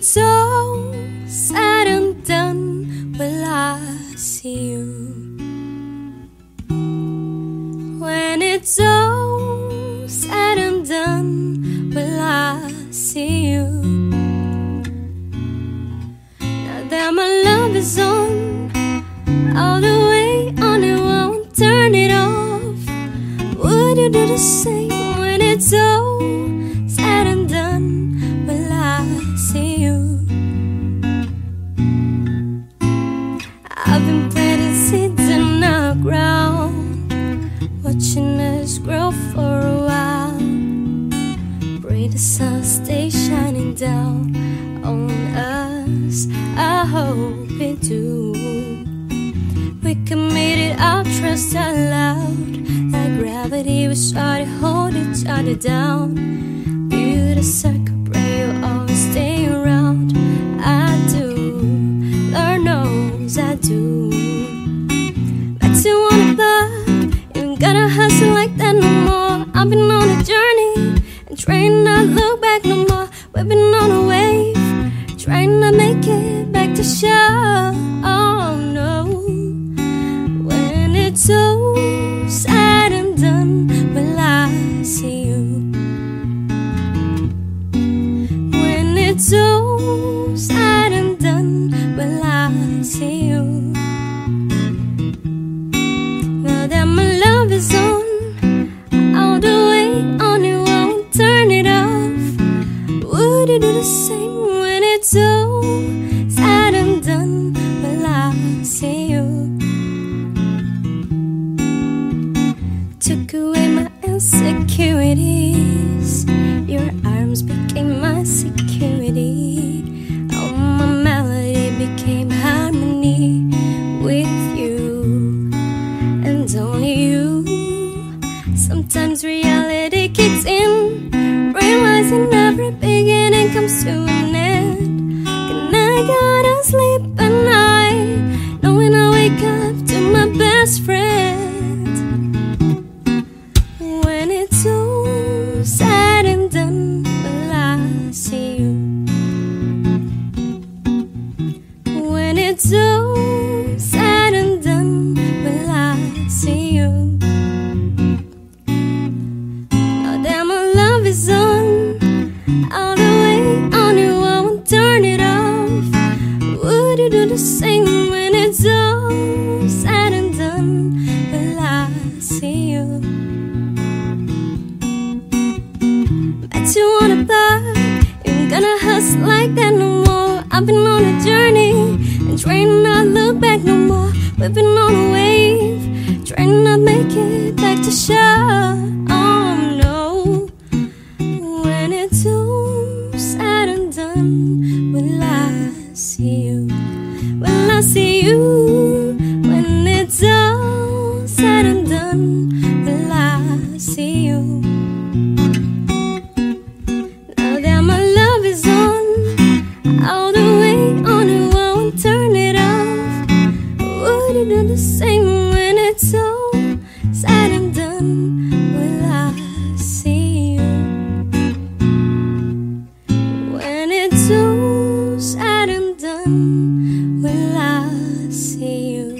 it's all said and done, will I see you? When it's all said and done, will I see you? Now that my love is on, all the way on, it won't turn it off. Would you do the same down on us. I hope it do. We committed our trust out loud. Like gravity, we started hold each other down. Build a circle, pray you always stay around. I do, Lord knows I do. But you wanna love, you ain't gotta hustle like that no more. I've been on a journey and trying not look back no more. We've been on a wave, trying to make it back to shore. When all and done? Will I see you? Took away my insecurities. Your arms became my security. Oh, my melody became harmony with you and only you. Sometimes reality kicks in, realizing every beginning comes to an end. Can I gotta sleep at night, knowing I wake up to my best friend. When it's all said and done, will I see you? When it's all do the same when it's all said and done? Will I see you? Bet you wanna buy, ain't gonna hustle like that no more. I've been on a journey and trying not look back no more. We've been on a wave, trying not make it back to shore. I see you? When it's all said see you.